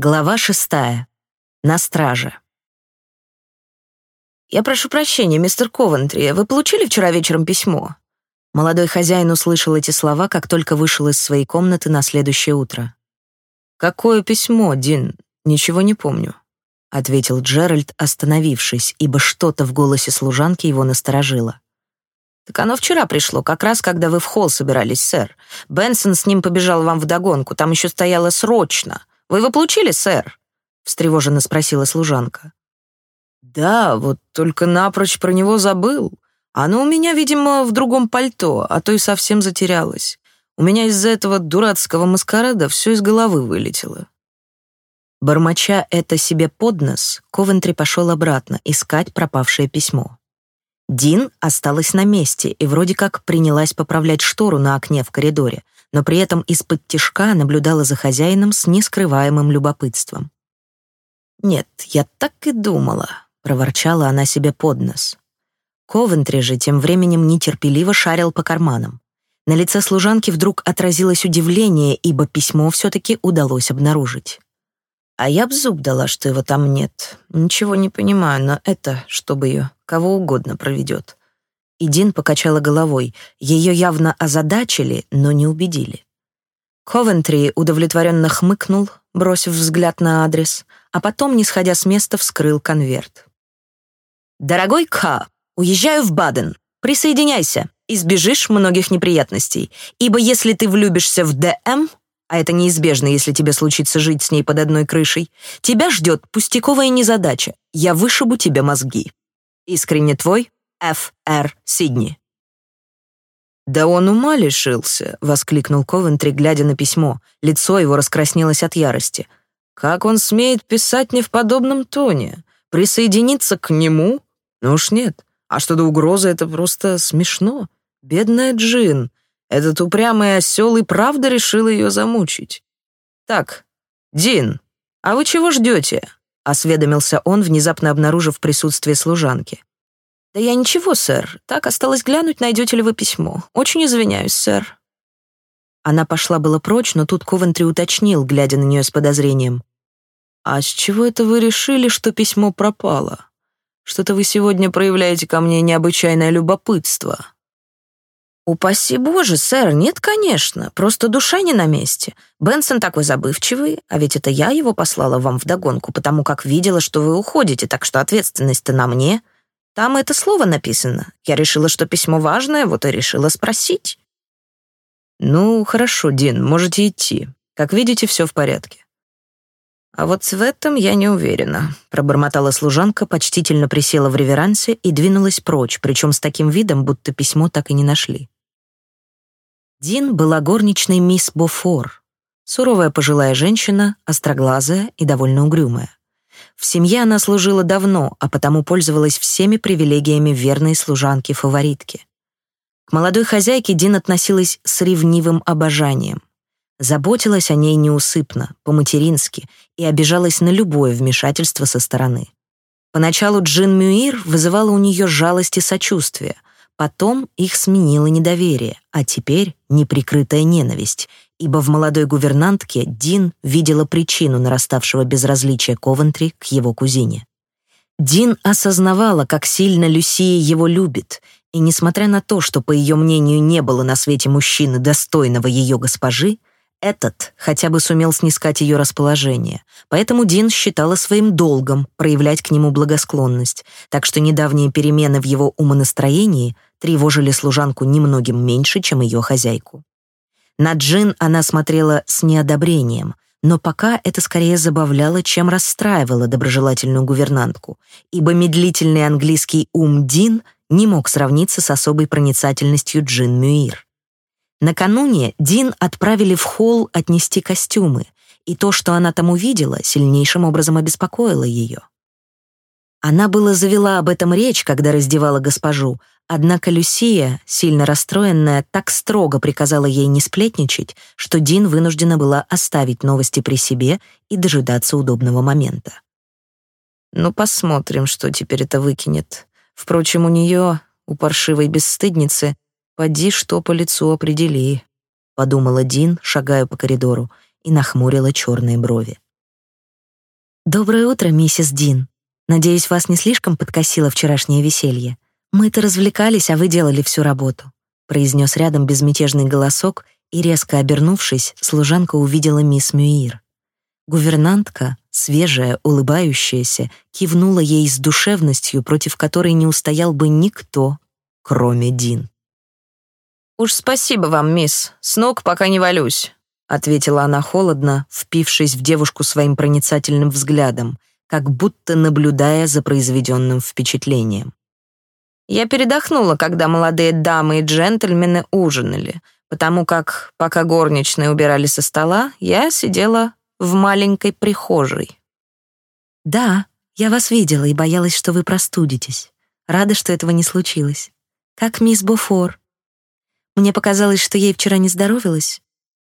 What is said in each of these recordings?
Глава шестая. На страже. «Я прошу прощения, мистер Ковентри, вы получили вчера вечером письмо?» Молодой хозяин услышал эти слова, как только вышел из своей комнаты на следующее утро. «Какое письмо, Дин? Ничего не помню», — ответил Джеральд, остановившись, ибо что-то в голосе служанки его насторожило. «Так оно вчера пришло, как раз когда вы в холл собирались, сэр. Бенсон с ним побежал вам вдогонку, там еще стояло «срочно». Вы его получили, сэр?» — встревоженно спросила служанка. «Да, вот только напрочь про него забыл. Оно у меня, видимо, в другом пальто, а то и совсем затерялось. У меня из-за этого дурацкого маскарада все из головы вылетело». Бормоча это себе под нос, Ковентри пошел обратно искать пропавшее письмо. Дин осталась на месте и вроде как принялась поправлять штору на окне в коридоре, но при этом из-под тишка наблюдала за хозяином с нескрываемым любопытством. «Нет, я так и думала», — проворчала она себе под нос. Ковентри же тем временем нетерпеливо шарил по карманам. На лице служанки вдруг отразилось удивление, ибо письмо все-таки удалось обнаружить. А я б зуб дала, что его там нет. Ничего не понимаю, но это, чтобы ее, кого угодно проведет. И Дин покачала головой. Ее явно озадачили, но не убедили. Ковентри удовлетворенно хмыкнул, бросив взгляд на адрес, а потом, не сходя с места, вскрыл конверт. «Дорогой К, уезжаю в Баден. Присоединяйся, избежишь многих неприятностей, ибо если ты влюбишься в ДМ, а это неизбежно, если тебе случится жить с ней под одной крышей, тебя ждет пустяковая незадача. Я вышибу тебе мозги. Искренне твой, Ф.Р. Сидни. «Да он ума лишился!» — воскликнул Ковентри, глядя на письмо. Лицо его раскраснелось от ярости. «Как он смеет писать не в подобном тоне? Присоединиться к нему? Ну уж нет. А что до угрозы, это просто смешно. Бедная Джин. Этот упрямый осел и правда решил ее замучить. Так, Дин, а вы чего ждете?» — осведомился он, внезапно обнаружив присутствие служанки. «Да я ничего, сэр. Так, осталось глянуть, найдете ли вы письмо. Очень извиняюсь, сэр». Она пошла было прочь, но тут Ковентри уточнил, глядя на нее с подозрением. «А с чего это вы решили, что письмо пропало? Что-то вы сегодня проявляете ко мне необычайное любопытство». «Упаси боже, сэр, нет, конечно. Просто душа не на месте. Бенсон такой забывчивый, а ведь это я его послала вам вдогонку, потому как видела, что вы уходите, так что ответственность-то на мне». Там это слово написано. Я решила, что письмо важное, вот и решила спросить». «Ну, хорошо, Дин, можете идти. Как видите, все в порядке». «А вот в этом я не уверена», — пробормотала служанка, почтительно присела в реверансе и двинулась прочь, причем с таким видом, будто письмо так и не нашли. Дин была горничной мисс Бофор, суровая пожилая женщина, остроглазая и довольно угрюмая. В семье она служила давно, а потому пользовалась всеми привилегиями верной служанки-фаворитки. К молодой хозяйке Дин относилась с ревнивым обожанием. Заботилась о ней неусыпно, по-матерински, и обижалась на любое вмешательство со стороны. Поначалу Джин Мюир вызывала у нее жалость и сочувствие, потом их сменило недоверие, а теперь неприкрытая ненависть, ибо в молодой гувернантке Дин видела причину нараставшего безразличия Ковентри к его кузине. Дин осознавала, как сильно Люсия его любит, и несмотря на то, что, по ее мнению, не было на свете мужчины, достойного ее госпожи, этот хотя бы сумел снискать ее расположение, поэтому Дин считала своим долгом проявлять к нему благосклонность, так что недавние перемены в его умонастроении тревожили служанку немногим меньше, чем ее хозяйку. На Джин она смотрела с неодобрением, но пока это скорее забавляло, чем расстраивало доброжелательную гувернантку, ибо медлительный английский ум Дин не мог сравниться с особой проницательностью Джин Мюир. Накануне Дин отправили в холл отнести костюмы, и то, что она там увидела, сильнейшим образом обеспокоило ее. Она было завела об этом речь, когда раздевала госпожу, однако Люсия, сильно расстроенная, так строго приказала ей не сплетничать, что Дин вынуждена была оставить новости при себе и дожидаться удобного момента. Ну, посмотрим, что теперь это выкинет. Впрочем, у нее, у паршивой бесстыдницы, поди что по лицу определи, подумала Дин, шагая по коридору, и нахмурила черные брови. «Доброе утро, миссис Дин. Надеюсь, вас не слишком подкосило вчерашнее веселье. Мы-то развлекались, а вы делали всю работу», произнес рядом безмятежный голосок, и, резко обернувшись, служанка увидела мисс Мюир. Гувернантка, свежая, улыбающаяся, кивнула ей с душевностью, против которой не устоял бы никто, кроме Дин. «Уж спасибо вам, мисс, с ног пока не валюсь ответила она холодно, впившись в девушку своим проницательным взглядом, как будто наблюдая за произведенным впечатлением. Я передохнула, когда молодые дамы и джентльмены ужинали, потому как, пока горничные убирали со стола, я сидела в маленькой прихожей. «Да, я вас видела и боялась, что вы простудитесь. Рада, что этого не случилось. Как мисс Буфор. Мне показалось, что ей вчера не здоровилось.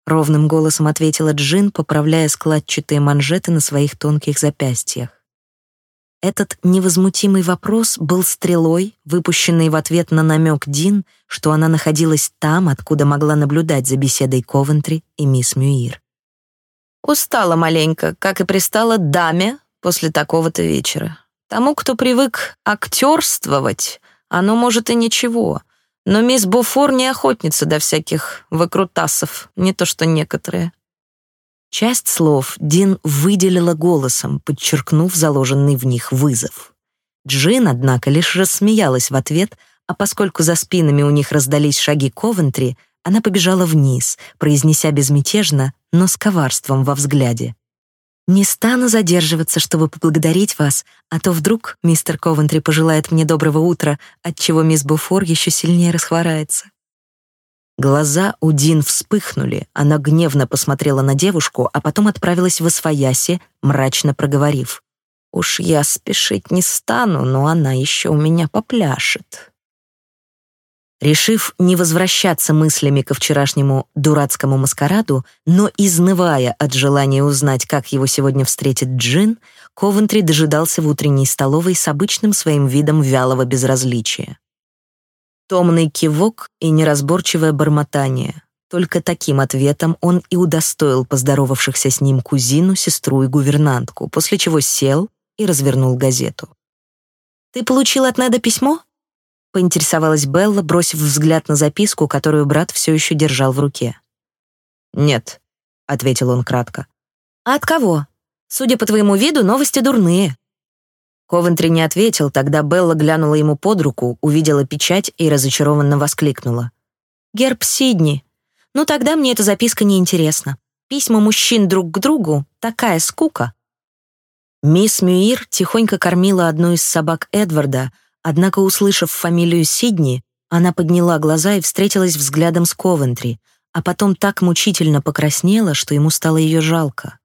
Ровным голосом ответила Джин, поправляя складчатые манжеты на своих тонких запястьях. Этот невозмутимый вопрос был стрелой, выпущенной в ответ на намек Дин, что она находилась там, откуда могла наблюдать за беседой Ковентри и мисс Мюир. «Устала маленько, как и пристала даме после такого-то вечера. Тому, кто привык актерствовать, оно может и ничего, но мисс Буфор не охотница до всяких выкрутасов, не то что некоторые. Часть слов Дин выделила голосом, подчеркнув заложенный в них вызов. Джин, однако, лишь рассмеялась в ответ, а поскольку за спинами у них раздались шаги Ковентри, она побежала вниз, произнеся безмятежно, но с коварством во взгляде. Не стану задерживаться, чтобы поблагодарить вас, а то вдруг мистер Ковентри пожелает мне доброго утра, отчего мисс Буфор еще сильнее расхворается. Глаза у Дин вспыхнули, она гневно посмотрела на девушку, а потом отправилась в освояси, мрачно проговорив. «Уж я спешить не стану, но она еще у меня попляшет». Решив не возвращаться мыслями ко вчерашнему дурацкому маскараду, но изнывая от желания узнать, как его сегодня встретит Джин, Ковентри дожидался в утренней столовой с обычным своим видом вялого безразличия. Томный кивок и неразборчивое бормотание. Только таким ответом он и удостоил поздоровавшихся с ним кузину, сестру и гувернантку, после чего сел и развернул газету. «Ты получил от Неда письмо?» поинтересовалась Белла, бросив взгляд на записку, которую брат все еще держал в руке. «Нет», — ответил он кратко. «А от кого? Судя по твоему виду, новости дурные». Ковентри не ответил, тогда Белла глянула ему под руку, увидела печать и разочарованно воскликнула. «Герб Сидни. Ну тогда мне эта записка не интересна. Письма мужчин друг к другу — такая скука». Мисс Мюир тихонько кормила одну из собак Эдварда — Однако, услышав фамилию Сидни, она подняла глаза и встретилась взглядом с Ковентри, а потом так мучительно покраснела, что ему стало ее жалко.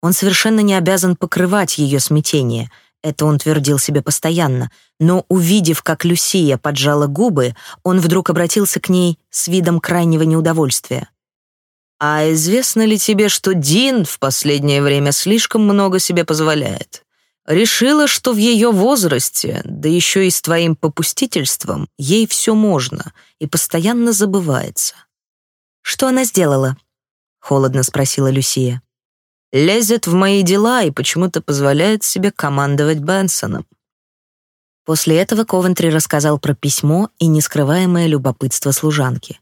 Он совершенно не обязан покрывать ее смятение, это он твердил себе постоянно, но, увидев, как Люсия поджала губы, он вдруг обратился к ней с видом крайнего неудовольствия. «А известно ли тебе, что Дин в последнее время слишком много себе позволяет?» Решила, что в ее возрасте, да еще и с твоим попустительством, ей все можно и постоянно забывается. «Что она сделала?» — холодно спросила Люсия. «Лезет в мои дела и почему-то позволяет себе командовать Бенсоном». После этого Ковентри рассказал про письмо и нескрываемое любопытство служанки.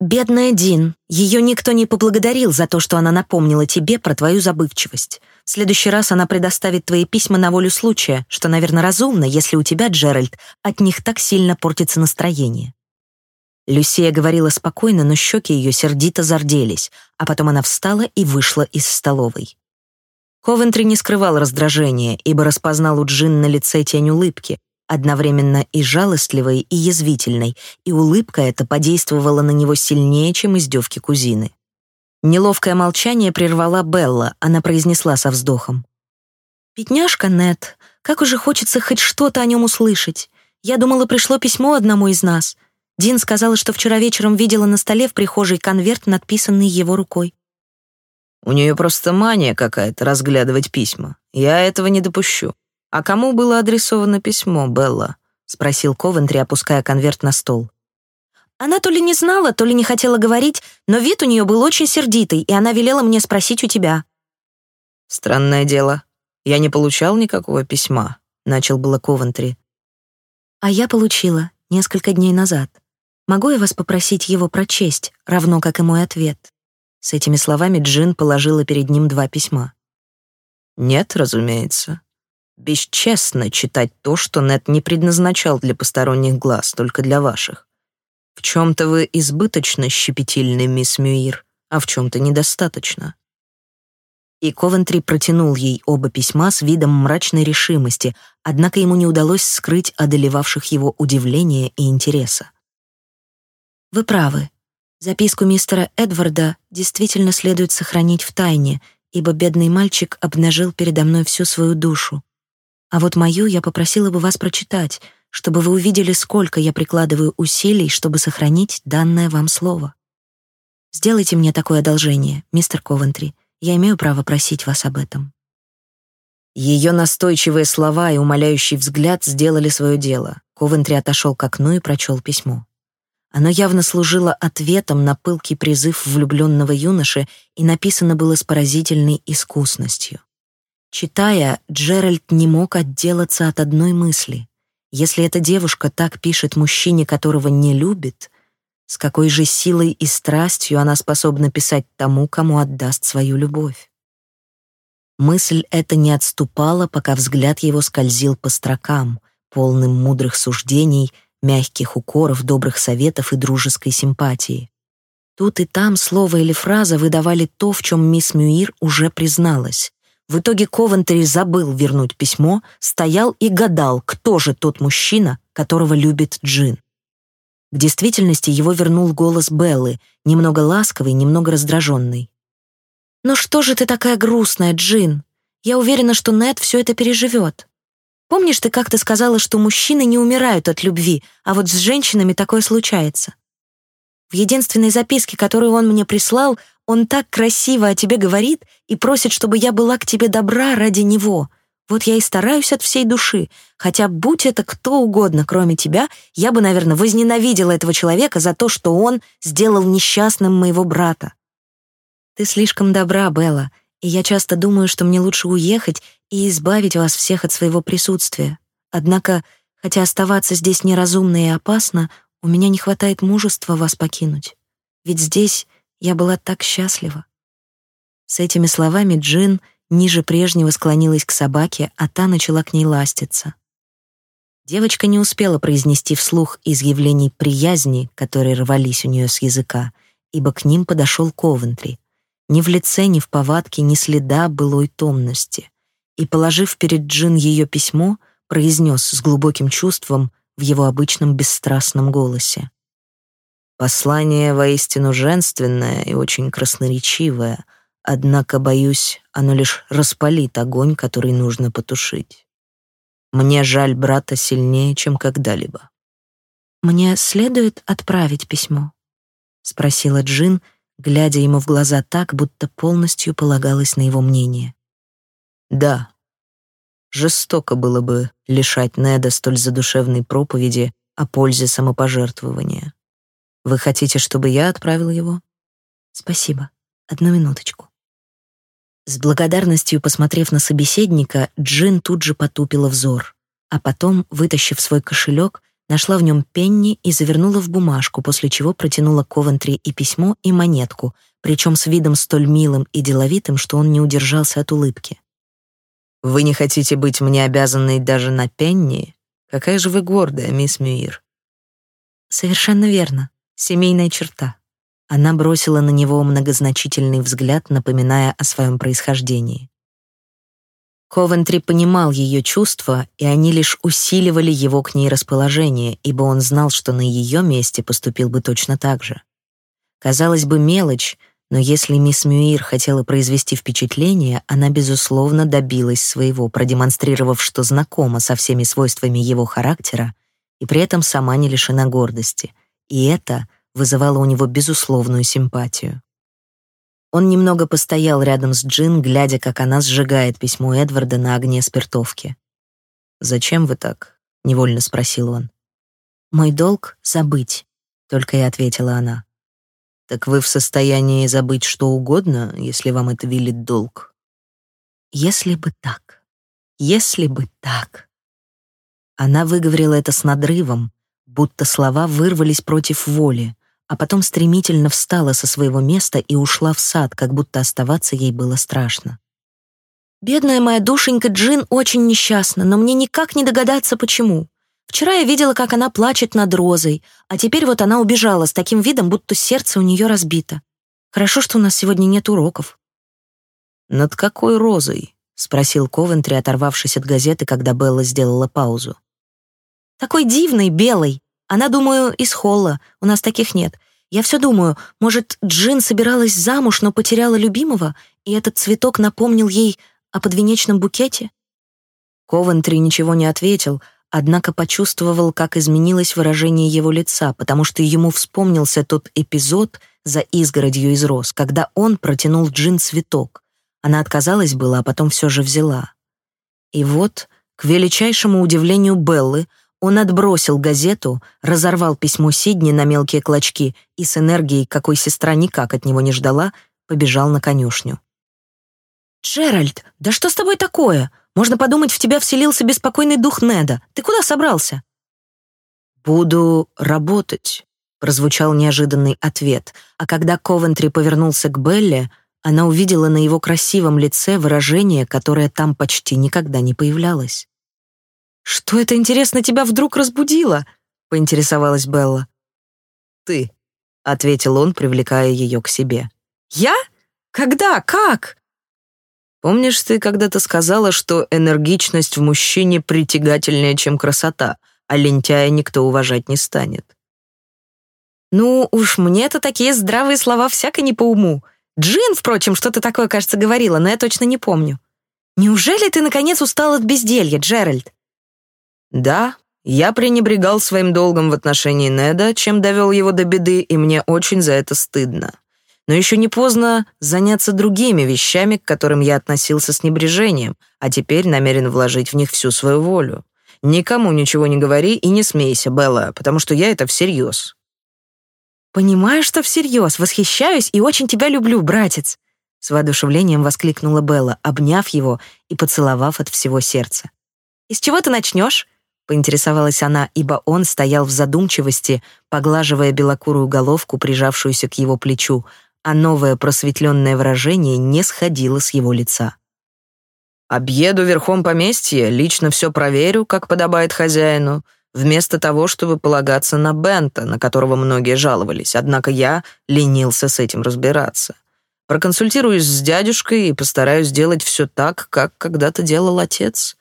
«Бедная Дин, ее никто не поблагодарил за то, что она напомнила тебе про твою забывчивость. В следующий раз она предоставит твои письма на волю случая, что, наверное, разумно, если у тебя, Джеральд, от них так сильно портится настроение». Люсия говорила спокойно, но щеки ее сердито зарделись, а потом она встала и вышла из столовой. Ковентри не скрывал раздражения, ибо распознал у Джин на лице тень улыбки, одновременно и жалостливой, и язвительной, и улыбка эта подействовала на него сильнее, чем издевки кузины. Неловкое молчание прервала Белла, она произнесла со вздохом. «Бедняжка Нет, как уже хочется хоть что-то о нем услышать. Я думала, пришло письмо одному из нас. Дин сказала, что вчера вечером видела на столе в прихожей конверт, надписанный его рукой. У нее просто мания какая-то разглядывать письма. Я этого не допущу. А кому было адресовано письмо, Белла? спросил Ковентри, опуская конверт на стол. Она то ли не знала, то ли не хотела говорить, но вид у нее был очень сердитый, и она велела мне спросить у тебя». Странное дело. Я не получал никакого письма, начал было Ковентри. А я получила несколько дней назад. Могу я вас попросить его прочесть, равно как и мой ответ? С этими словами Джин положила перед ним два письма. Нет, разумеется. Бесчестно читать то, что Нет не предназначал для посторонних глаз, только для ваших. В чем-то вы избыточно щепетильны, мисс Мюир, а в чем-то недостаточно. И Ковентри протянул ей оба письма с видом мрачной решимости, однако ему не удалось скрыть одолевавших его удивления и интереса. «Вы правы. Записку мистера Эдварда действительно следует сохранить в тайне, ибо бедный мальчик обнажил передо мной всю свою душу. А вот мою я попросила бы вас прочитать, чтобы вы увидели, сколько я прикладываю усилий, чтобы сохранить данное вам слово. Сделайте мне такое одолжение, мистер Ковентри. Я имею право просить вас об этом». Ее настойчивые слова и умоляющий взгляд сделали свое дело. Ковентри отошел к окну и прочел письмо. Оно явно служило ответом на пылкий призыв влюбленного юноши и написано было с поразительной искусностью. Читая, Джеральд не мог отделаться от одной мысли. Если эта девушка так пишет мужчине, которого не любит, с какой же силой и страстью она способна писать тому, кому отдаст свою любовь? Мысль эта не отступала, пока взгляд его скользил по строкам, полным мудрых суждений, мягких укоров, добрых советов и дружеской симпатии. Тут и там слово или фраза выдавали то, в чем мисс Мюир уже призналась. В итоге Ковентри забыл вернуть письмо, стоял и гадал, кто же тот мужчина, которого любит Джин. В действительности его вернул голос Беллы, немного ласковый, немного раздраженный. «Ну что же ты такая грустная, Джин? Я уверена, что Нед все это переживет. Помнишь, ты как-то сказала, что мужчины не умирают от любви, а вот с женщинами такое случается? В единственной записке, которую он мне прислал, он так красиво о тебе говорит и просит, чтобы я была к тебе добра ради него. Вот я и стараюсь от всей души, хотя будь это кто угодно, кроме тебя, я бы, наверное, возненавидела этого человека за то, что он сделал несчастным моего брата. Ты слишком добра, Белла, и я часто думаю, что мне лучше уехать и избавить вас всех от своего присутствия. Однако, хотя оставаться здесь неразумно и опасно, у меня не хватает мужества вас покинуть. Ведь здесь я была так счастлива. С этими словами Джин — ниже прежнего склонилась к собаке, а та начала к ней ластиться. Девочка не успела произнести вслух изъявлений приязни, которые рвались у нее с языка, ибо к ним подошел Ковентри. Ни в лице, ни в повадке, ни следа былой томности. И, положив перед Джин ее письмо, произнес с глубоким чувством в его обычном бесстрастном голосе. «Послание воистину женственное и очень красноречивое, Однако, боюсь, оно лишь распалит огонь, который нужно потушить. Мне жаль брата сильнее, чем когда-либо. «Мне следует отправить письмо?» — спросила Джин, глядя ему в глаза так, будто полностью полагалась на его мнение. «Да. Жестоко было бы лишать Неда столь задушевной проповеди о пользе самопожертвования. Вы хотите, чтобы я отправил его?» «Спасибо. Одну минуточку». С благодарностью посмотрев на собеседника, Джин тут же потупила взор, а потом, вытащив свой кошелек, нашла в нем пенни и завернула в бумажку, после чего протянула Ковентри и письмо, и монетку, причем с видом столь милым и деловитым, что он не удержался от улыбки. «Вы не хотите быть мне обязанной даже на пенни? Какая же вы гордая, мисс Мюир!» «Совершенно верно. Семейная черта», она бросила на него многозначительный взгляд, напоминая о своем происхождении. Ковентри понимал ее чувства, и они лишь усиливали его к ней расположение, ибо он знал, что на ее месте поступил бы точно так же. Казалось бы, мелочь, но если мисс Мюир хотела произвести впечатление, она, безусловно, добилась своего, продемонстрировав, что знакома со всеми свойствами его характера и при этом сама не лишена гордости. И это вызывало у него безусловную симпатию. Он немного постоял рядом с Джин, глядя, как она сжигает письмо Эдварда на огне спиртовки. «Зачем вы так?» — невольно спросил он. «Мой долг — забыть», — только и ответила она. «Так вы в состоянии забыть что угодно, если вам это велит долг?» если бы так, если бы так. Она выговорила это с надрывом, будто слова вырвались против воли, а потом стремительно встала со своего места и ушла в сад, как будто оставаться ей было страшно. Бедная моя душенька Джин очень несчастна, но мне никак не догадаться, почему. Вчера я видела, как она плачет над розой, а теперь вот она убежала с таким видом, будто сердце у нее разбито. Хорошо, что у нас сегодня нет уроков. «Над какой розой?» — спросил Ковентри, оторвавшись от газеты, когда Белла сделала паузу. «Такой дивный, белый. Она, думаю, из холла. У нас таких нет. Я все думаю, может, Джин собиралась замуж, но потеряла любимого, и этот цветок напомнил ей о подвенечном букете?» Ковентри ничего не ответил, однако почувствовал, как изменилось выражение его лица, потому что ему вспомнился тот эпизод — за изгородью из роз, когда он протянул Джин цветок. Она отказалась была, а потом все же взяла. И вот, к величайшему удивлению Беллы, он отбросил газету, разорвал письмо Сидни на мелкие клочки и с энергией, какой сестра никак от него не ждала, побежал на конюшню. «Джеральд, да что с тобой такое? Можно подумать, в тебя вселился беспокойный дух Неда. Ты куда собрался?» «Буду работать», прозвучал неожиданный ответ, а когда Ковентри повернулся к Белле, она увидела на его красивом лице выражение, которое там почти никогда не появлялось. «Что это, интересно, тебя вдруг разбудило?» — поинтересовалась Белла. «Ты», — ответил он, привлекая ее к себе. «Я? Когда? Как?» «Помнишь, ты когда-то сказала, что энергичность в мужчине притягательнее, чем красота, а лентяя никто уважать не станет?» Ну уж мне-то такие здравые слова всяко не по уму. Джин, впрочем, что-то такое, кажется, говорила, но я точно не помню. Неужели ты, наконец, устал от безделья, Джеральд? Да, я пренебрегал своим долгом в отношении Неда, чем довел его до беды, и мне очень за это стыдно. Но еще не поздно заняться другими вещами, к которым я относился с небрежением, а теперь намерен вложить в них всю свою волю. Никому ничего не говори и не смейся, Белла, потому что я это всерьез. «Понимаю, что всерьез, восхищаюсь и очень тебя люблю, братец!» С воодушевлением воскликнула Белла, обняв его и поцеловав от всего сердца. «И с чего ты начнешь?» — поинтересовалась она, ибо он стоял в задумчивости, поглаживая белокурую головку, прижавшуюся к его плечу, а новое просветленное выражение не сходило с его лица. «Объеду верхом поместье, лично все проверю, как подобает хозяину, вместо того, чтобы полагаться на Бента, на которого многие жаловались, однако я ленился с этим разбираться. Проконсультируюсь с дядюшкой и постараюсь сделать все так, как когда-то делал отец.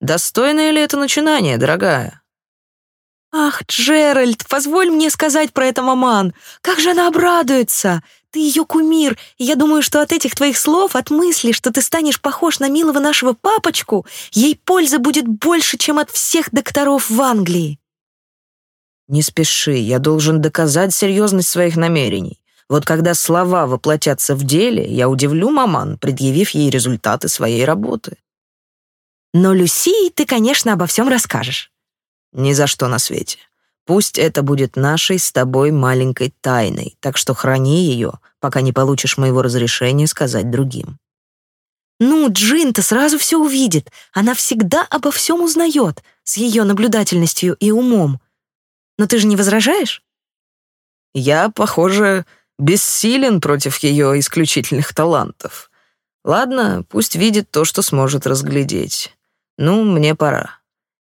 Достойное ли это начинание, дорогая? «Ах, Джеральд, позволь мне сказать про это маман. Как же она обрадуется! Ты ее кумир, и я думаю, что от этих твоих слов, от мысли, что ты станешь похож на милого нашего папочку, ей польза будет больше, чем от всех докторов в Англии». «Не спеши, я должен доказать серьезность своих намерений. Вот когда слова воплотятся в деле, я удивлю маман, предъявив ей результаты своей работы». «Но Люси ты, конечно, обо всем расскажешь». «Ни за что на свете. Пусть это будет нашей с тобой маленькой тайной, так что храни ее, пока не получишь моего разрешения сказать другим». «Ну, Джин-то сразу все увидит. Она всегда обо всем узнает, с ее наблюдательностью и умом. Но ты же не возражаешь?» «Я, похоже, бессилен против ее исключительных талантов. Ладно, пусть видит то, что сможет разглядеть. Ну, мне пора».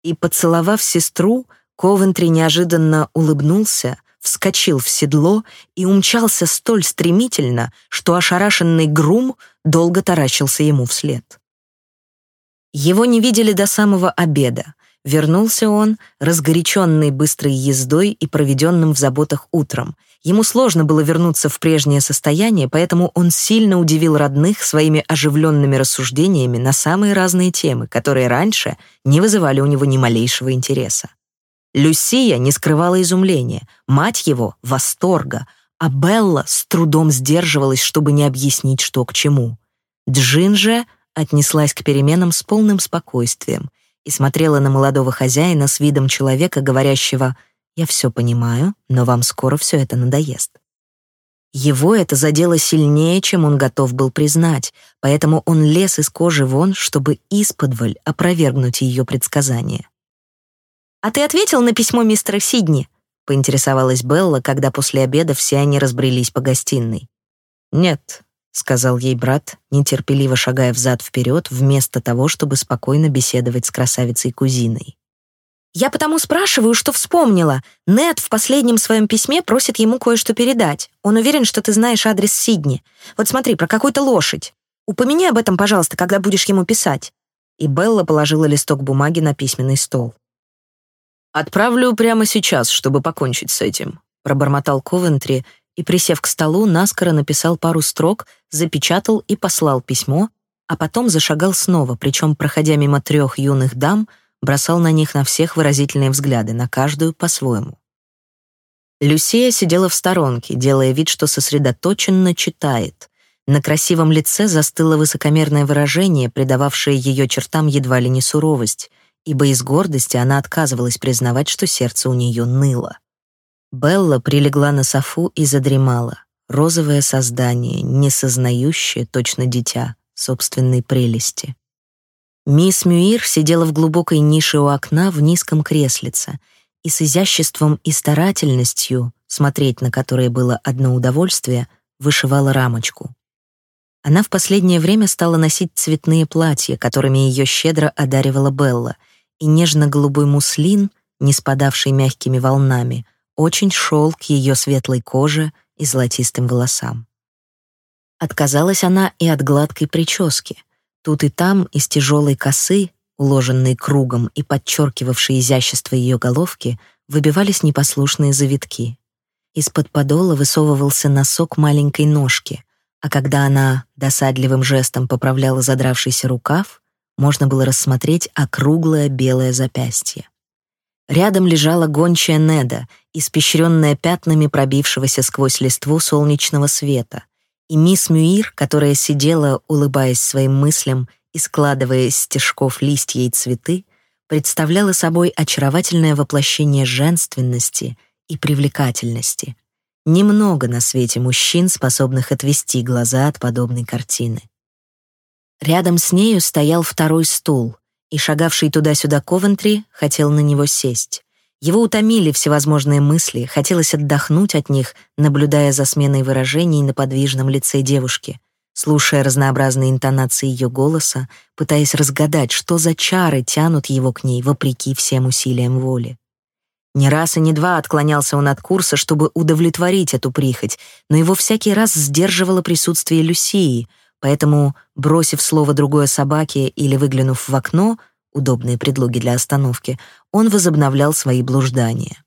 И, поцеловав сестру, Ковентри неожиданно улыбнулся, вскочил в седло и умчался столь стремительно, что ошарашенный грум долго таращился ему вслед. Его не видели до самого обеда. Вернулся он, разгоряченный быстрой ездой и проведенным в заботах утром. Ему сложно было вернуться в прежнее состояние, поэтому он сильно удивил родных своими оживленными рассуждениями на самые разные темы, которые раньше не вызывали у него ни малейшего интереса. Люсия не скрывала изумления, мать его — восторга, а Белла с трудом сдерживалась, чтобы не объяснить, что к чему. Джин же отнеслась к переменам с полным спокойствием и смотрела на молодого хозяина с видом человека, говорящего «Я все понимаю, но вам скоро все это надоест». Его это задело сильнее, чем он готов был признать, поэтому он лез из кожи вон, чтобы исподволь опровергнуть ее предсказание. «А ты ответил на письмо мистера Сидни?» — поинтересовалась Белла, когда после обеда все они разбрелись по гостиной. «Нет», — сказал ей брат, нетерпеливо шагая взад-вперед, вместо того, чтобы спокойно беседовать с красавицей-кузиной. Я потому спрашиваю, что вспомнила. Нед в последнем своем письме просит ему кое-что передать. Он уверен, что ты знаешь адрес Сидни. Вот смотри, про какую-то лошадь. Упомяни об этом, пожалуйста, когда будешь ему писать». И Белла положила листок бумаги на письменный стол. «Отправлю прямо сейчас, чтобы покончить с этим», — пробормотал Ковентри и, присев к столу, наскоро написал пару строк, запечатал и послал письмо, а потом зашагал снова, причем, проходя мимо трех юных дам, — бросал на них на всех выразительные взгляды, на каждую по-своему. Люсия сидела в сторонке, делая вид, что сосредоточенно читает. На красивом лице застыло высокомерное выражение, придававшее ее чертам едва ли не суровость, ибо из гордости она отказывалась признавать, что сердце у нее ныло. Белла прилегла на софу и задремала. Розовое создание, не сознающее, точно дитя, собственной прелести. Мисс Мюир сидела в глубокой нише у окна в низком креслице и с изяществом и старательностью, смотреть на которое было одно удовольствие, вышивала рамочку. Она в последнее время стала носить цветные платья, которыми ее щедро одаривала Белла, и нежно-голубой муслин, не спадавший мягкими волнами, очень шел к ее светлой коже и золотистым волосам. Отказалась она и от гладкой прически — Тут и там из тяжелой косы, уложенной кругом и подчеркивавшей изящество ее головки, выбивались непослушные завитки. Из-под подола высовывался носок маленькой ножки, а когда она досадливым жестом поправляла задравшийся рукав, можно было рассмотреть округлое белое запястье. Рядом лежала гончая Неда, испещренная пятнами пробившегося сквозь листву солнечного света, и мисс Мюир, которая сидела, улыбаясь своим мыслям и складывая из стежков листья и цветы, представляла собой очаровательное воплощение женственности и привлекательности. Немного на свете мужчин, способных отвести глаза от подобной картины. Рядом с нею стоял второй стул, и шагавший туда-сюда Ковентри хотел на него сесть. Его утомили всевозможные мысли, хотелось отдохнуть от них, наблюдая за сменой выражений на подвижном лице девушки, слушая разнообразные интонации ее голоса, пытаясь разгадать, что за чары тянут его к ней вопреки всем усилиям воли. Не раз и не два отклонялся он от курса, чтобы удовлетворить эту прихоть, но его всякий раз сдерживало присутствие Люсии, поэтому, бросив слово другое собаке или выглянув в окно, удобные предлоги для остановки, он возобновлял свои блуждания.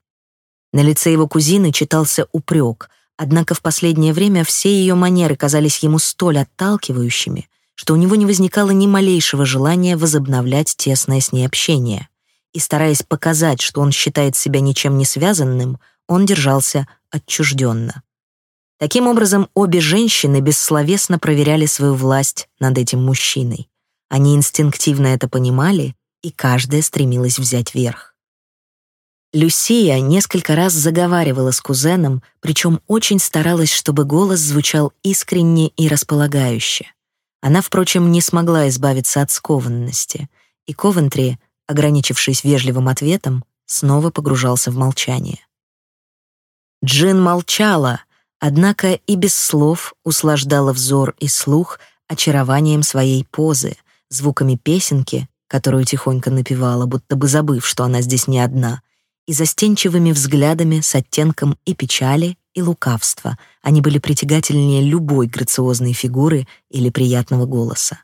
На лице его кузины читался упрек, однако в последнее время все ее манеры казались ему столь отталкивающими, что у него не возникало ни малейшего желания возобновлять тесное с ней общение. И стараясь показать, что он считает себя ничем не связанным, он держался отчужденно. Таким образом, обе женщины бессловесно проверяли свою власть над этим мужчиной. Они инстинктивно это понимали, и каждая стремилась взять верх. Люсия несколько раз заговаривала с кузеном, причем очень старалась, чтобы голос звучал искренне и располагающе. Она, впрочем, не смогла избавиться от скованности, и Ковентри, ограничившись вежливым ответом, снова погружался в молчание. Джин молчала, однако и без слов услаждала взор и слух очарованием своей позы, звуками песенки, которую тихонько напевала, будто бы забыв, что она здесь не одна, и застенчивыми взглядами с оттенком и печали, и лукавства. Они были притягательнее любой грациозной фигуры или приятного голоса.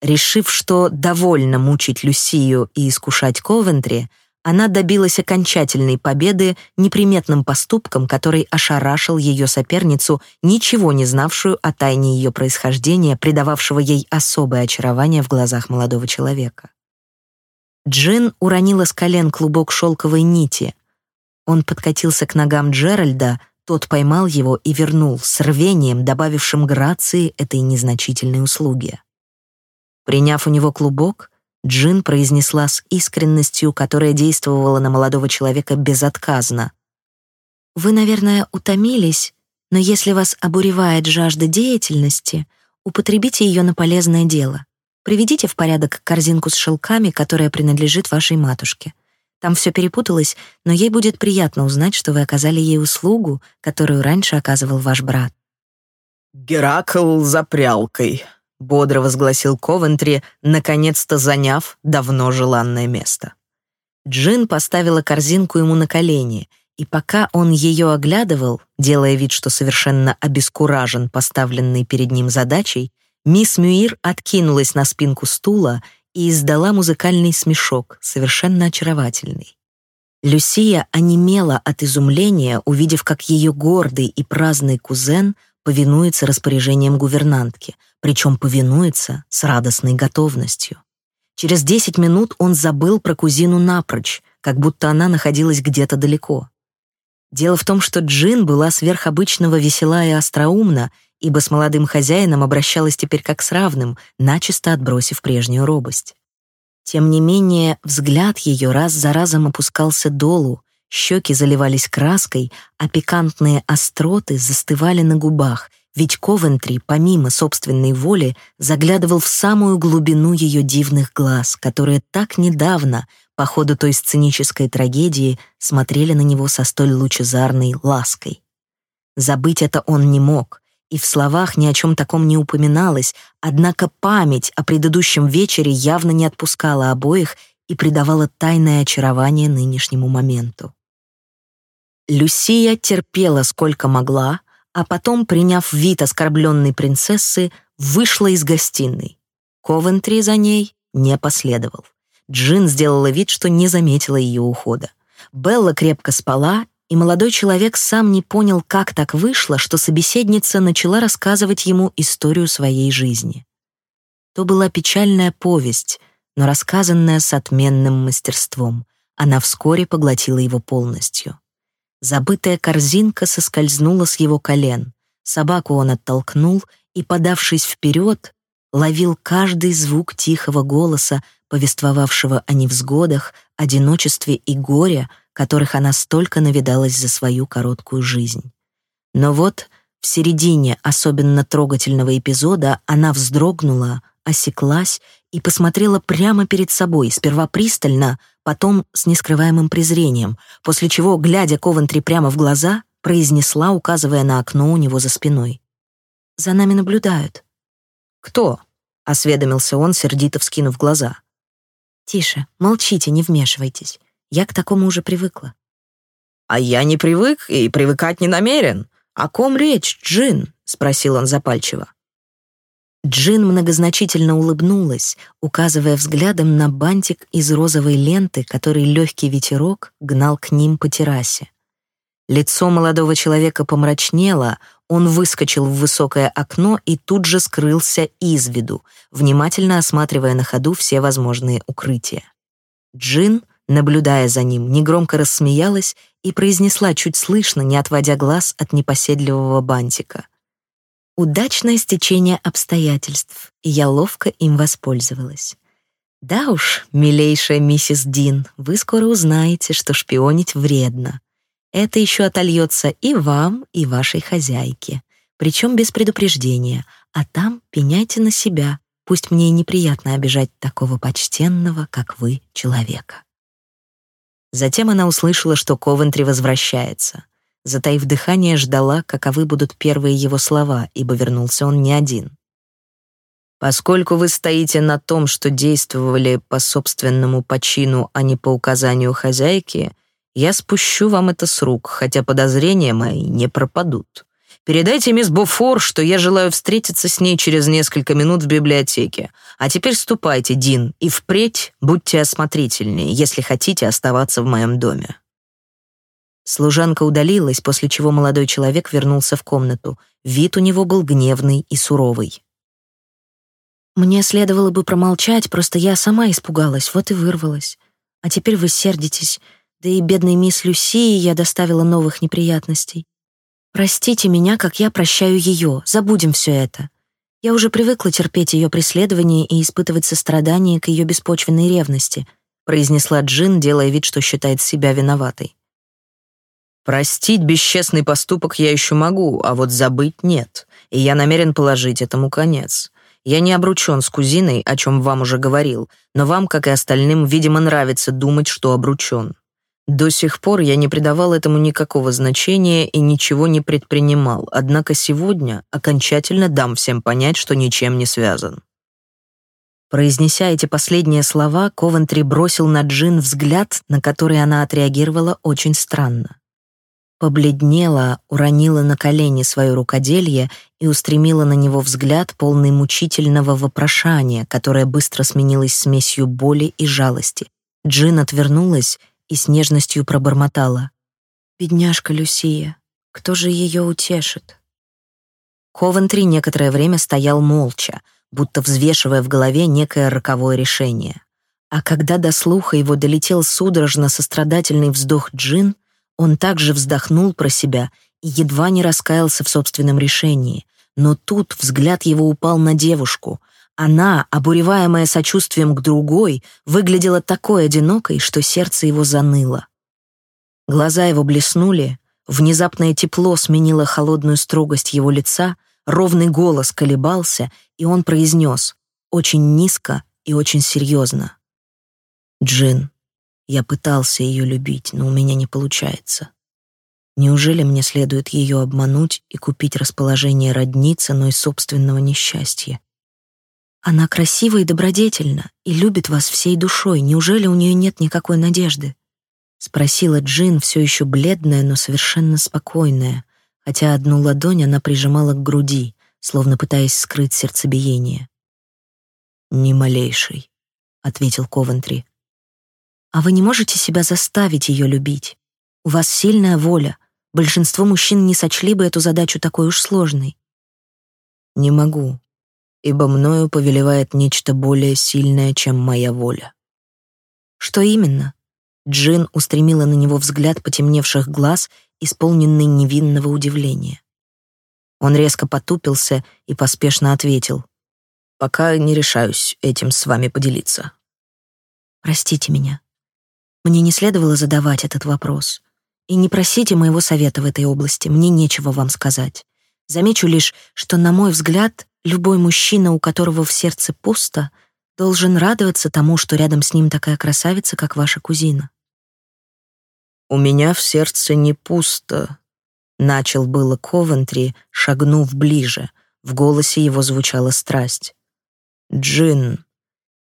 Решив, что довольно мучить Люсию и искушать Ковентри, она добилась окончательной победы неприметным поступком, который ошарашил ее соперницу, ничего не знавшую о тайне ее происхождения, придававшего ей особое очарование в глазах молодого человека. Джин уронила с колен клубок шелковой нити. Он подкатился к ногам Джеральда, тот поймал его и вернул с рвением, добавившим грации этой незначительной услуги. Приняв у него клубок, Джин произнесла с искренностью, которая действовала на молодого человека безотказно. «Вы, наверное, утомились, Но если вас обуревает жажда деятельности, употребите ее на полезное дело. Приведите в порядок корзинку с шелками, которая принадлежит вашей матушке. Там все перепуталось, но ей будет приятно узнать, что вы оказали ей услугу, которую раньше оказывал ваш брат. «Геракл за прялкой», — бодро возгласил Ковентри, наконец-то заняв давно желанное место. Джин поставила корзинку ему на колени, и пока он ее оглядывал, делая вид, что совершенно обескуражен поставленной перед ним задачей, мисс Мюир откинулась на спинку стула и издала музыкальный смешок, совершенно очаровательный. Люсия онемела от изумления, увидев, как ее гордый и праздный кузен повинуется распоряжениям гувернантки, причем повинуется с радостной готовностью. Через десять минут он забыл про кузину напрочь, как будто она находилась где-то далеко. Дело в том, что Джин была сверхобычного весела и остроумна, ибо с молодым хозяином обращалась теперь как с равным, начисто отбросив прежнюю робость. Тем не менее, взгляд ее раз за разом опускался долу, щеки заливались краской, а пикантные остроты застывали на губах, ведь Ковентри, помимо собственной воли, заглядывал в самую глубину ее дивных глаз, которые так недавно, по ходу той сценической трагедии, смотрели на него со столь лучезарной лаской. Забыть это он не мог, и в словах ни о чем таком не упоминалось, однако память о предыдущем вечере явно не отпускала обоих и придавала тайное очарование нынешнему моменту. Люсия терпела сколько могла, а потом, приняв вид оскорбленной принцессы, вышла из гостиной. Ковентри за ней не последовал. Джин сделала вид, что не заметила ее ухода. Белла крепко спала, и молодой человек сам не понял, как так вышло, что собеседница начала рассказывать ему историю своей жизни. То была печальная повесть, но рассказанная с отменным мастерством. Она вскоре поглотила его полностью. Забытая корзинка соскользнула с его колен. Собаку он оттолкнул и, подавшись вперед, ловил каждый звук тихого голоса, повествовавшего о невзгодах, одиночестве и горе, которых она столько навидалась за свою короткую жизнь. Но вот в середине особенно трогательного эпизода она вздрогнула, осеклась и посмотрела прямо перед собой, сперва пристально, потом с нескрываемым презрением, после чего, глядя Ковентри прямо в глаза, произнесла, указывая на окно у него за спиной. «За нами наблюдают». «Кто?» — осведомился он, сердито вскинув глаза. «Тише, молчите, не вмешивайтесь. Я к такому уже привыкла». «А я не привык и привыкать не намерен. О ком речь, Джин?» — спросил он запальчиво. Джин многозначительно улыбнулась, указывая взглядом на бантик из розовой ленты, который легкий ветерок гнал к ним по террасе. Лицо молодого человека помрачнело, он выскочил в высокое окно и тут же скрылся из виду, внимательно осматривая на ходу все возможные укрытия. Джин, наблюдая за ним, негромко рассмеялась и произнесла чуть слышно, не отводя глаз от непоседливого бантика — Удачное стечение обстоятельств, и я ловко им воспользовалась. Да уж, милейшая миссис Дин, вы скоро узнаете, что шпионить вредно. Это еще отольется и вам, и вашей хозяйке, причем без предупреждения, а там пеняйте на себя, пусть мне и неприятно обижать такого почтенного, как вы, человека. Затем она услышала, что Ковентри возвращается — затаив дыхание, ждала, каковы будут первые его слова, ибо вернулся он не один. «Поскольку вы стоите на том, что действовали по собственному почину, а не по указанию хозяйки, я спущу вам это с рук, хотя подозрения мои не пропадут. Передайте мисс Бофор, что я желаю встретиться с ней через несколько минут в библиотеке. А теперь ступайте, Дин, и впредь будьте осмотрительнее, если хотите оставаться в моем доме». Служанка удалилась, после чего молодой человек вернулся в комнату. Вид у него был гневный и суровый. «Мне следовало бы промолчать, просто я сама испугалась, вот и вырвалась. А теперь вы сердитесь, да и бедной мисс Люсии я доставила новых неприятностей. Простите меня, как я прощаю ее, забудем все это. Я уже привыкла терпеть ее преследование и испытывать сострадание к ее беспочвенной ревности», произнесла Джин, делая вид, что считает себя виноватой. Простить бесчестный поступок я еще могу, а вот забыть нет, и я намерен положить этому конец. Я не обручен с кузиной, о чем вам уже говорил, но вам, как и остальным, видимо, нравится думать, что обручен. До сих пор я не придавал этому никакого значения и ничего не предпринимал, однако сегодня окончательно дам всем понять, что ничем не связан. Произнеся эти последние слова, Ковентри бросил на Джин взгляд, на который она отреагировала очень странно. Побледнела, уронила на колени свое рукоделье и устремила на него взгляд, полный мучительного вопрошания, которое быстро сменилось смесью боли и жалости. Джин отвернулась и с нежностью пробормотала. «Бедняжка Люсия, кто же ее утешит?» Ковентри некоторое время стоял молча, будто взвешивая в голове некое роковое решение. А когда до слуха его долетел судорожно сострадательный вздох Джин — он также вздохнул про себя и едва не раскаялся в собственном решении. Но тут взгляд его упал на девушку. Она, обуреваемая сочувствием к другой, выглядела такой одинокой, что сердце его заныло. Глаза его блеснули, внезапное тепло сменило холодную строгость его лица, ровный голос колебался, и он произнес, очень низко и очень серьезно. «Джин, я пытался ее любить, но у меня не получается. Неужели мне следует ее обмануть и купить расположение родни ценой собственного несчастья? Она красива и добродетельна и любит вас всей душой. Неужели у нее нет никакой надежды? Спросила Джин, все еще бледная, но совершенно спокойная, хотя одну ладонь она прижимала к груди, словно пытаясь скрыть сердцебиение. «Ни малейшей», — ответил Ковентри. А вы не можете себя заставить ее любить. У вас сильная воля. Большинство мужчин не сочли бы эту задачу такой уж сложной. Не могу, ибо мною повелевает нечто более сильное, чем моя воля. Что именно? Джин устремила на него взгляд потемневших глаз, исполненный невинного удивления. Он резко потупился и поспешно ответил. «Пока не решаюсь этим с вами поделиться». «Простите меня. Мне не следовало задавать этот вопрос. И не просите моего совета в этой области, мне нечего вам сказать. Замечу лишь, что, на мой взгляд, любой мужчина, у которого в сердце пусто, должен радоваться тому, что рядом с ним такая красавица, как ваша кузина. «У меня в сердце не пусто», — начал было Ковентри, шагнув ближе. В голосе его звучала страсть. «Джин,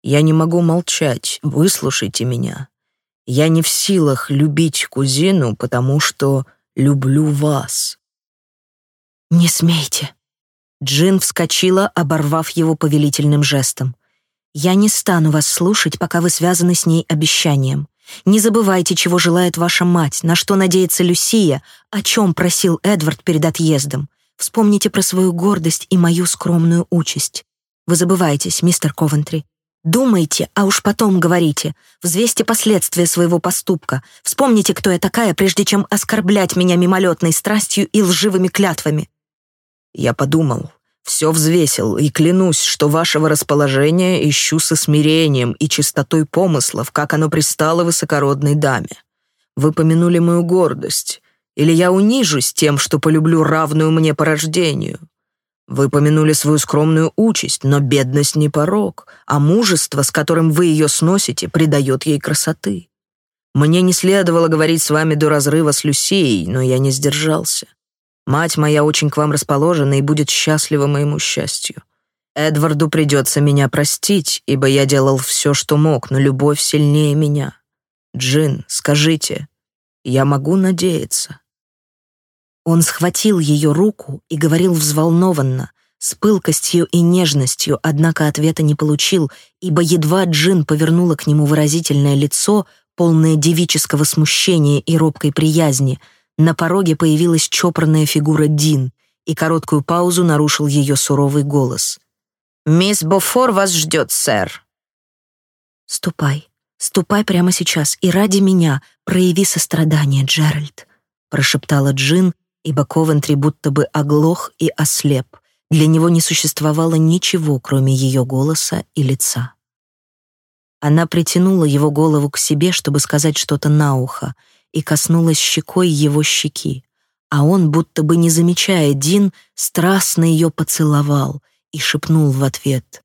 я не могу молчать, выслушайте меня. Я не в силах любить кузину, потому что люблю вас». «Не смейте». Джин вскочила, оборвав его повелительным жестом. «Я не стану вас слушать, пока вы связаны с ней обещанием. Не забывайте, чего желает ваша мать, на что надеется Люсия, о чем просил Эдвард перед отъездом. Вспомните про свою гордость и мою скромную участь. Вы забываетесь, мистер Ковентри. Думайте, а уж потом говорите. Взвесьте последствия своего поступка. Вспомните, кто я такая, прежде чем оскорблять меня мимолетной страстью и лживыми клятвами. Я подумал, все взвесил и клянусь, что вашего расположения ищу со смирением и чистотой помыслов, как оно пристало высокородной даме. Вы помянули мою гордость. Или я унижусь тем, что полюблю равную мне по рождению? Вы помянули свою скромную участь, но бедность не порог, а мужество, с которым вы ее сносите, придает ей красоты. Мне не следовало говорить с вами до разрыва с Люсией, но я не сдержался. Мать моя очень к вам расположена и будет счастлива моему счастью. Эдварду придется меня простить, ибо я делал все, что мог, но любовь сильнее меня. Джин, скажите, я могу надеяться?» Он схватил ее руку и говорил взволнованно, с пылкостью и нежностью, однако ответа не получил, ибо едва Джин повернула к нему выразительное лицо, полное девического смущения и робкой приязни, на пороге появилась чопорная фигура Дин, и короткую паузу нарушил ее суровый голос. «Мисс Бофор вас ждет, сэр». «Ступай, ступай прямо сейчас, и ради меня прояви сострадание, Джеральд», прошептала Джин, ибо Ковентри будто бы оглох и ослеп. Для него не существовало ничего, кроме ее голоса и лица. Она притянула его голову к себе, чтобы сказать что-то на ухо, и коснулась щекой его щеки, а он, будто бы не замечая Дин, страстно ее поцеловал и шепнул в ответ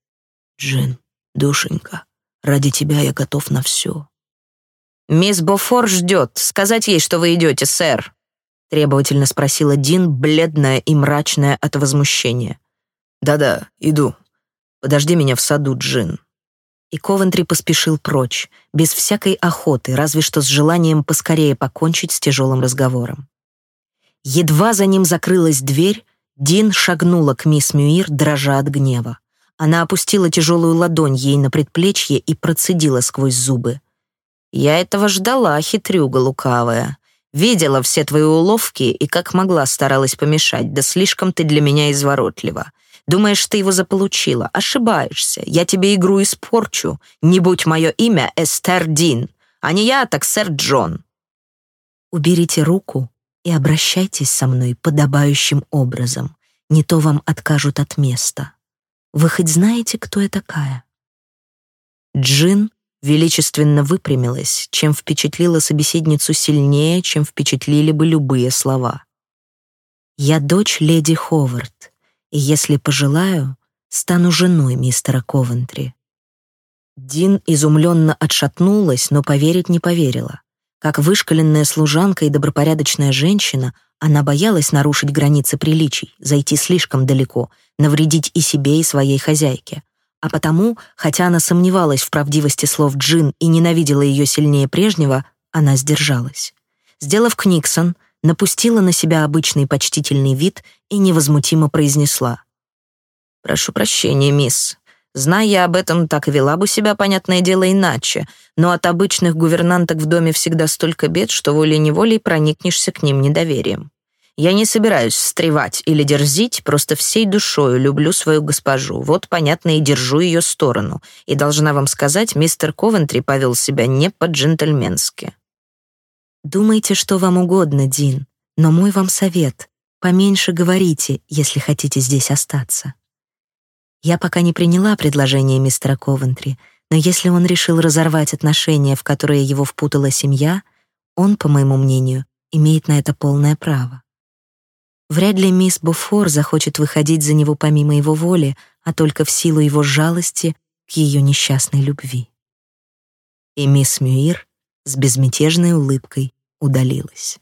«Джин, душенька, ради тебя я готов на все». «Мисс Бофор ждет. Сказать ей, что вы идете, сэр», — требовательно спросила Дин, бледная и мрачная от возмущения. «Да-да, иду. Подожди меня в саду, Джин». И Ковентри поспешил прочь, без всякой охоты, разве что с желанием поскорее покончить с тяжелым разговором. Едва за ним закрылась дверь, Дин шагнула к мисс Мюир, дрожа от гнева. Она опустила тяжелую ладонь ей на предплечье и процедила сквозь зубы. Я этого ждала, хитрюга лукавая. Видела все твои уловки и как могла старалась помешать, да слишком ты для меня изворотлива. Думаешь, ты его заполучила? Ошибаешься. Я тебе игру испорчу. Не будь мое имя Эстер Дин, а не я, так сэр Джон. Уберите руку и обращайтесь со мной подобающим образом. Не то вам откажут от места. Вы хоть знаете, кто я такая? Джин величественно выпрямилась, чем впечатлила собеседницу сильнее, чем впечатлили бы любые слова. «Я дочь леди Ховард, и, если пожелаю, стану женой мистера Ковентри». Дин изумленно отшатнулась, но поверить не поверила. Как вышкаленная служанка и добропорядочная женщина, она боялась нарушить границы приличий, зайти слишком далеко, навредить и себе, и своей хозяйке. А потому, хотя она сомневалась в правдивости слов Джин и ненавидела ее сильнее прежнего, она сдержалась. Сделав Книксон, напустила на себя обычный почтительный вид и невозмутимо произнесла. «Прошу прощения, мисс. Зная я об этом, так и вела бы себя, понятное дело, иначе, но от обычных гувернанток в доме всегда столько бед, что волей-неволей проникнешься к ним недоверием. Я не собираюсь встревать или дерзить, просто всей душою люблю свою госпожу. Вот, понятно, и держу ее сторону. И должна вам сказать, мистер Ковентри повел себя не по-джентльменски. Думайте, что вам угодно, Дин, но мой вам совет — поменьше говорите, если хотите здесь остаться. Я пока не приняла предложение мистера Ковентри, но если он решил разорвать отношения, в которые его впутала семья, он, по моему мнению, имеет на это полное право. Вряд ли мисс Буфор захочет выходить за него помимо его воли, а только в силу его жалости к ее несчастной любви. И мисс Мюир с безмятежной улыбкой удалилась.